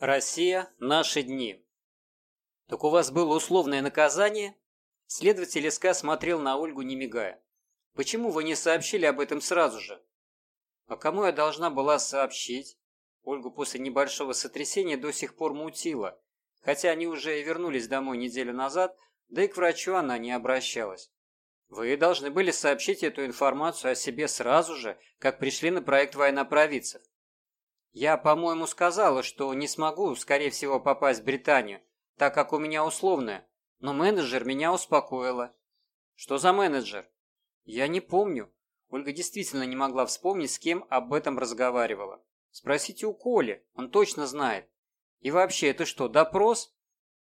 Россия. Наши дни. Так у вас было условное наказание? Следователь СК смотрел на Ольгу, не мигая. Почему вы не сообщили об этом сразу же? А кому я должна была сообщить? Ольгу после небольшого сотрясения до сих пор мутила, хотя они уже и вернулись домой неделю назад, да и к врачу она не обращалась. Вы должны были сообщить эту информацию о себе сразу же, как пришли на проект военнопровидцев. Я, по-моему, сказала, что не смогу, скорее всего, попасть в Британию, так как у меня условное, но менеджер меня успокоила. Что за менеджер? Я не помню. Ольга действительно не могла вспомнить, с кем об этом разговаривала. Спросите у Коли, он точно знает. И вообще, это что, допрос?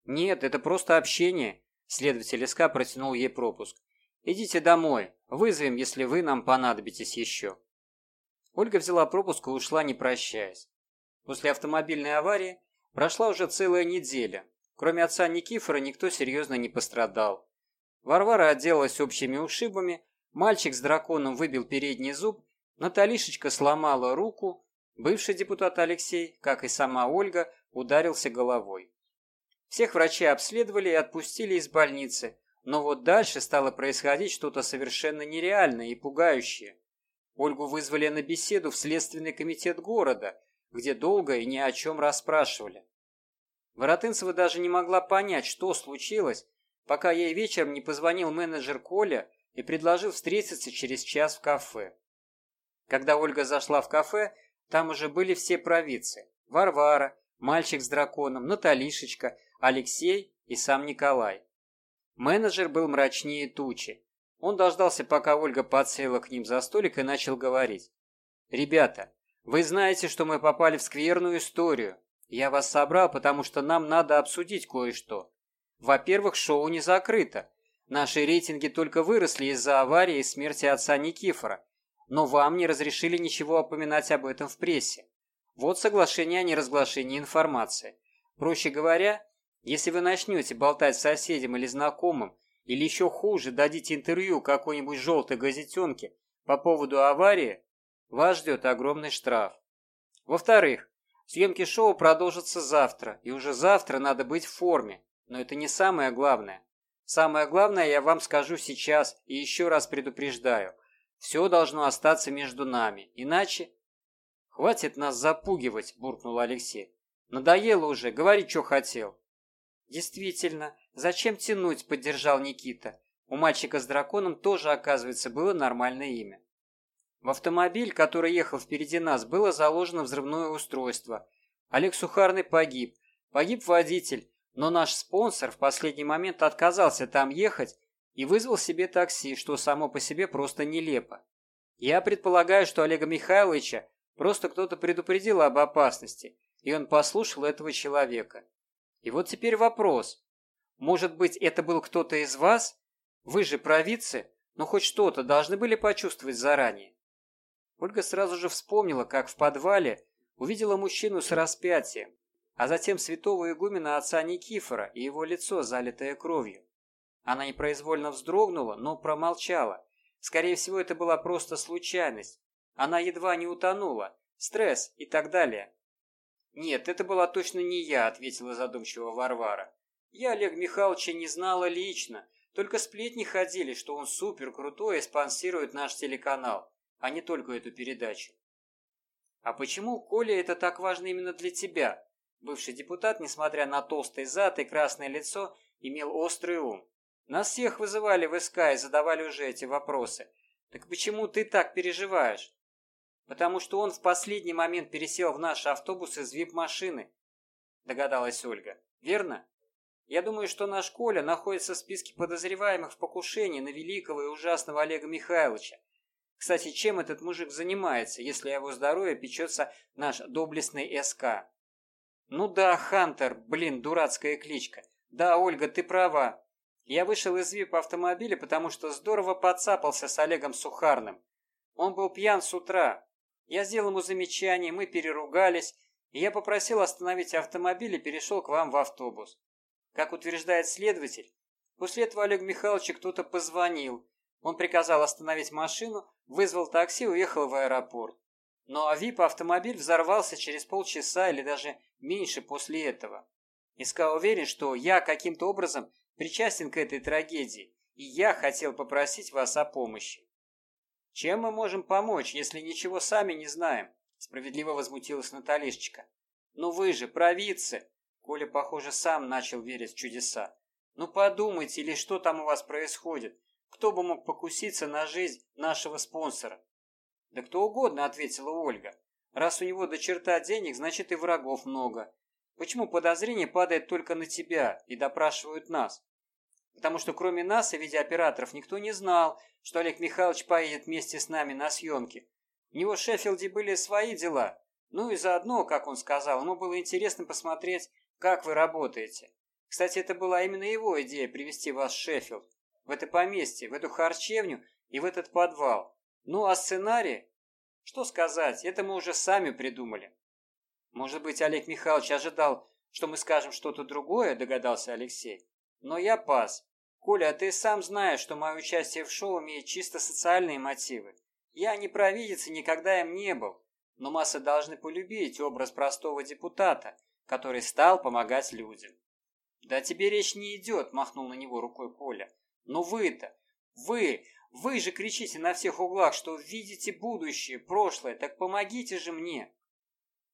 Нет, это просто общение. Следователь СК протянул ей пропуск. Идите домой, вызовем, если вы нам понадобитесь еще. Ольга взяла пропуск и ушла, не прощаясь. После автомобильной аварии прошла уже целая неделя. Кроме отца Никифора никто серьезно не пострадал. Варвара отделалась общими ушибами, мальчик с драконом выбил передний зуб, Наталишечка сломала руку, бывший депутат Алексей, как и сама Ольга, ударился головой. Всех врачей обследовали и отпустили из больницы, но вот дальше стало происходить что-то совершенно нереальное и пугающее. Ольгу вызвали на беседу в Следственный комитет города, где долго и ни о чем расспрашивали. Воротынцева даже не могла понять, что случилось, пока ей вечером не позвонил менеджер Коля и предложил встретиться через час в кафе. Когда Ольга зашла в кафе, там уже были все провидцы. Варвара, мальчик с драконом, Наталишечка, Алексей и сам Николай. Менеджер был мрачнее тучи. Он дождался, пока Ольга подсела к ним за столик и начал говорить. «Ребята, вы знаете, что мы попали в скверную историю. Я вас собрал, потому что нам надо обсудить кое-что. Во-первых, шоу не закрыто. Наши рейтинги только выросли из-за аварии и смерти отца Никифора. Но вам не разрешили ничего упоминать об этом в прессе. Вот соглашение о неразглашении информации. Проще говоря, если вы начнете болтать с соседям или знакомым или еще хуже, дадите интервью какой-нибудь желтой газетенке по поводу аварии, вас ждет огромный штраф. Во-вторых, съемки шоу продолжатся завтра, и уже завтра надо быть в форме. Но это не самое главное. Самое главное я вам скажу сейчас и еще раз предупреждаю. Все должно остаться между нами, иначе... «Хватит нас запугивать», – буркнул Алексей. «Надоело уже, говори, что хотел». «Действительно, зачем тянуть?» – поддержал Никита. У мальчика с драконом тоже, оказывается, было нормальное имя. В автомобиль, который ехал впереди нас, было заложено взрывное устройство. Олег Сухарный погиб. Погиб водитель, но наш спонсор в последний момент отказался там ехать и вызвал себе такси, что само по себе просто нелепо. Я предполагаю, что Олега Михайловича просто кто-то предупредил об опасности, и он послушал этого человека. И вот теперь вопрос. Может быть, это был кто-то из вас? Вы же провидцы, но хоть что-то должны были почувствовать заранее. Ольга сразу же вспомнила, как в подвале увидела мужчину с распятием, а затем святого игумена отца Никифора и его лицо, залитое кровью. Она непроизвольно вздрогнула, но промолчала. Скорее всего, это была просто случайность. Она едва не утонула, стресс и так далее. «Нет, это была точно не я», — ответила задумчиво Варвара. «Я Олег Михайловича не знала лично, только сплетни ходили, что он супер крутой и спонсирует наш телеканал, а не только эту передачу». «А почему, Коля, это так важно именно для тебя?» Бывший депутат, несмотря на толстый зад и красное лицо, имел острый ум. Нас всех вызывали в СК и задавали уже эти вопросы. Так почему ты так переживаешь? потому что он в последний момент пересел в наш автобус из вип-машины», догадалась Ольга. «Верно? Я думаю, что наш Коля находится в списке подозреваемых в покушении на великого и ужасного Олега Михайловича. Кстати, чем этот мужик занимается, если о его здоровье печется наш доблестный СК?» «Ну да, Хантер, блин, дурацкая кличка. Да, Ольга, ты права. Я вышел из вип-автомобиля, потому что здорово подцапался с Олегом Сухарным. Он был пьян с утра, я сделал ему замечание, мы переругались, и я попросил остановить автомобиль и перешел к вам в автобус. Как утверждает следователь, после этого Олег Михайловичу кто-то позвонил. Он приказал остановить машину, вызвал такси и уехал в аэропорт. Но ВИП-автомобиль взорвался через полчаса или даже меньше после этого. Иска уверен, что я каким-то образом причастен к этой трагедии, и я хотел попросить вас о помощи. Чем мы можем помочь, если ничего сами не знаем? Справедливо возмутилась Наталишечка. Ну вы же провидцы! Коля, похоже, сам начал верить в чудеса. Ну подумайте, или что там у вас происходит? Кто бы мог покуситься на жизнь нашего спонсора? Да кто угодно, ответила Ольга. Раз у него до черта денег, значит и врагов много. Почему подозрение падает только на тебя и допрашивают нас? Потому что кроме нас и видеооператоров никто не знал, что Олег Михайлович поедет вместе с нами на съемки. У него в Шеффилде были свои дела. Ну и заодно, как он сказал, ему было интересно посмотреть, как вы работаете. Кстати, это была именно его идея привести вас в Шеффилд, в это поместье, в эту харчевню и в этот подвал. Ну а сценарий? Что сказать, это мы уже сами придумали. Может быть, Олег Михайлович ожидал, что мы скажем что-то другое, догадался Алексей. Но я пас. Коля, а ты сам знаешь, что мое участие в шоу имеет чисто социальные мотивы. Я не провидец и никогда им не был. Но массы должны полюбить образ простого депутата, который стал помогать людям. «Да тебе речь не идет», – махнул на него рукой Коля. «Но вы-то, вы, вы же кричите на всех углах, что видите будущее, прошлое, так помогите же мне!»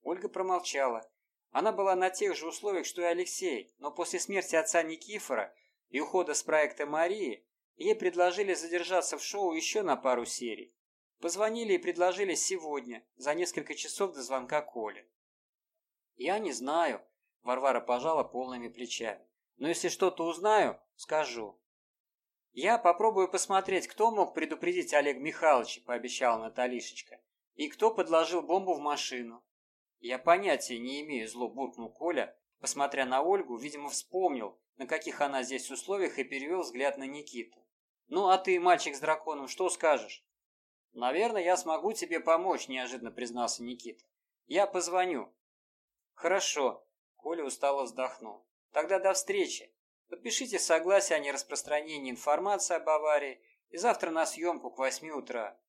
Ольга промолчала. Она была на тех же условиях, что и Алексей, но после смерти отца Никифора и ухода с проекта Марии ей предложили задержаться в шоу еще на пару серий. Позвонили и предложили сегодня, за несколько часов до звонка Коли. «Я не знаю», – Варвара пожала полными плечами. «Но если что-то узнаю, скажу». «Я попробую посмотреть, кто мог предупредить Олег Михайловича», – пообещала Наталишечка, «и кто подложил бомбу в машину. «Я понятия не имею», – зло буркнул Коля, посмотря на Ольгу, видимо, вспомнил, на каких она здесь условиях, и перевел взгляд на Никиту. «Ну, а ты, мальчик с драконом, что скажешь?» «Наверное, я смогу тебе помочь», – неожиданно признался Никита. «Я позвоню». «Хорошо», – Коля устало вздохнул. «Тогда до встречи. Подпишите согласие о нераспространении информации об аварии и завтра на съемку к восьми утра».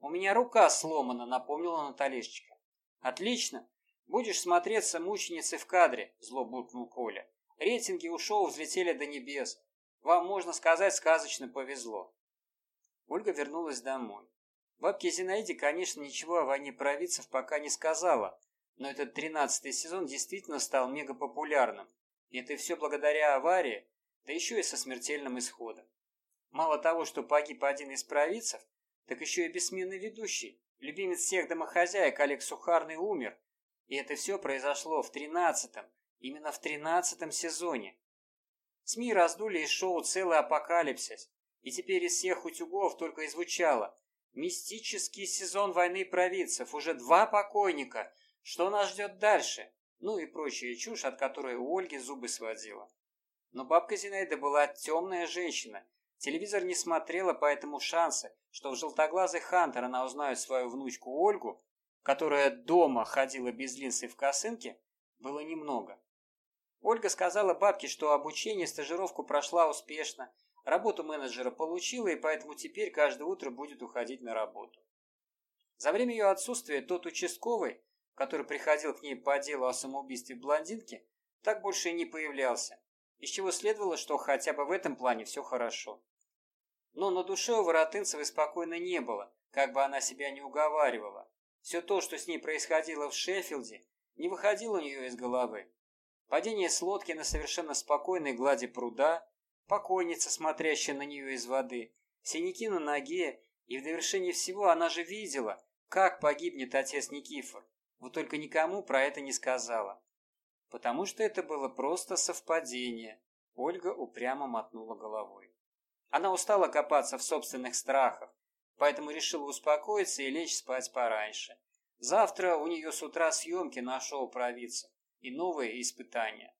«У меня рука сломана», – напомнила Наталишечка. «Отлично. Будешь смотреться мученицей в кадре», – зло буркнул Коля. «Рейтинги у шоу взлетели до небес. Вам, можно сказать, сказочно повезло». Ольга вернулась домой. Бабке Зинаиде, конечно, ничего о войне провидцев пока не сказала, но этот тринадцатый сезон действительно стал мегапопулярным. И это все благодаря аварии, да еще и со смертельным исходом. Мало того, что погиб один из провидцев, так еще и бессменный ведущий, Любимец всех домохозяек Олег Сухарный умер, и это все произошло в тринадцатом, именно в тринадцатом сезоне. СМИ раздули из шоу целый апокалипсис, и теперь из всех утюгов только и звучало «Мистический сезон войны провидцев, уже два покойника, что нас ждет дальше?» Ну и прочая чушь, от которой у Ольги зубы сводила. Но бабка Зинаида была темная женщина, Телевизор не смотрела, поэтому шансы, что в желтоглазый Хантер она узнает свою внучку Ольгу, которая дома ходила без линз и в косынке, было немного. Ольга сказала бабке, что обучение, стажировку прошла успешно, работу менеджера получила и поэтому теперь каждое утро будет уходить на работу. За время ее отсутствия тот участковый, который приходил к ней по делу о самоубийстве блондинки, так больше и не появлялся, из чего следовало, что хотя бы в этом плане все хорошо. Но на душе у Воротынцевой спокойно не было, как бы она себя не уговаривала. Все то, что с ней происходило в Шеффилде, не выходило у нее из головы. Падение с лодки на совершенно спокойной глади пруда, покойница, смотрящая на нее из воды, синяки на ноге, и в довершении всего она же видела, как погибнет отец Никифор, вот только никому про это не сказала. Потому что это было просто совпадение. Ольга упрямо мотнула головой. Она устала копаться в собственных страхах, поэтому решила успокоиться и лечь спать пораньше. Завтра у нее с утра съемки на шоу провидцев и новые испытания.